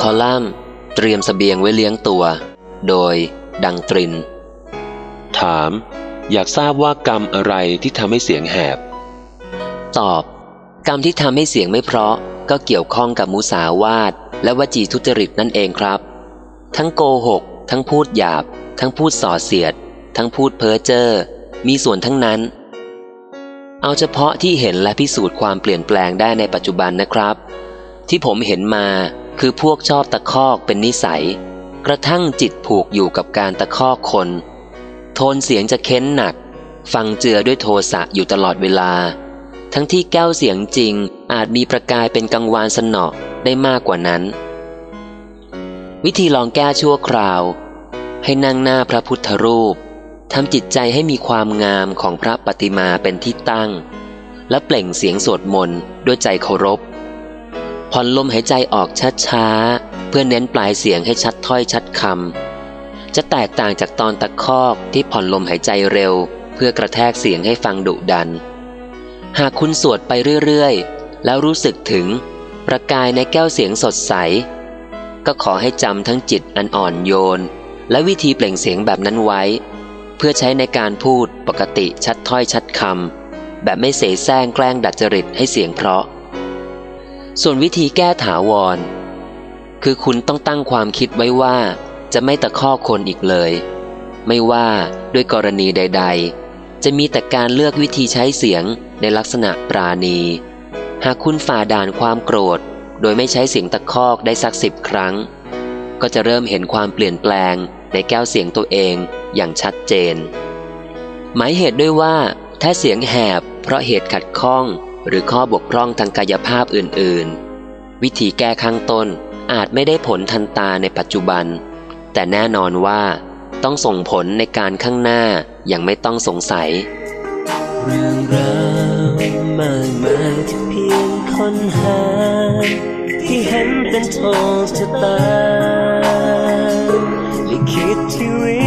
คอลัมน์ เตรียมสเสบียงไว้เลี้ยงตัว โดย ดังตริน ถาม อยากทราบว่ากรรมอะไรที่ทำให้เสียงแหบ ตอบ กรรมที่ทำให้เสียงไม่เพราะ ก็เกี่ยวข้องกับมุสาวาทและวจีทุจริตนั่นเองครับ ทั้งโกหก ทั้งพูดหยาบ ทั้งพูดส่อเสียด ทั้งพูดเพ้อเจ้อมีส่วนทั้งนั้น เอาเฉพาะที่เห็นและพิสูจน์ความเปลี่ยนแปลงได้ในปัจจุบันนะครับ ที่ผมเห็นมา คือพวกชอบตะคอกเป็นนิสัย กระทั่งจิตผูกอยู่กับการตะคอกคน โทนเสียงจะเค้นหนัก ฟังเจือด้วยโทสะอยู่ตลอดเวลา ทั้งที่แก้วเสียงจริงอาจมีประกายเป็นกังวานสนอได้มากกว่านั้น วิธีลองแก้ชั่วคราว ให้นั่งหน้าพระพุทธรูปทำจิตใจให้มีความงามของพระปฏิมาเป็นที่ตั้ง และเปล่งเสียงสวดมนต์ด้วยใจเคารพ ผ่อนลมหายใจออกช้าๆ เพื่อเน้นปลายเสียงให้ชัดถ้อยชัดคำ จะแตกต่างจากตอนตะคอกที่ผ่อนลมหายใจเร็ว เพื่อกระแทกเสียงให้ฟังดุดัน หากคุณสวดไปเรื่อยๆ แล้วรู้สึกถึงประกายในแก้วเสียงสดใส ก็ขอให้จำทั้งจิตอันอ่อนโยน และวิธีเปล่งเสียงแบบนั้นไว้ เพื่อใช้ในการพูดปกติชัดถ้อยชัดคำแบบไม่เสแสร้งแกล้งดัดจริตให้เสียงเพราะ ส่วนวิธีแก้ถาวร คือคุณต้องตั้งความคิดไว้ว่า จะไม่ตะคอกคนอีกเลย ไม่ว่าด้วยกรณีใด ๆ จะมีแต่การเลือกวิธีใช้เสียงในลักษณะปราณี หากคุณฝ่าด่านความโกรธ โดยไม่ใช้เสียงตะคอกได้สักสิบครั้ง ก็จะเริ่มเห็นความเปลี่ยนแปลงในแก้วเสียงตัวเองอย่างชัดเจน หมายเหตุด้วยว่า ถ้าเสียงแหบเพราะเหตุขัดข้อง หรือข้อบกพร่องทางกายภาพอื่น ๆ วิธีแก้ข้างต้นอาจไม่ได้ผลทันตาในปัจจุบัน แต่แน่นอนว่าต้องส่งผลในการข้างหน้าอย่างไม่ต้องสงสัย เรื่องราวมากมายเพียงคนหา ที่เห็นเป็นโชคชะตาลิขิตชีวิต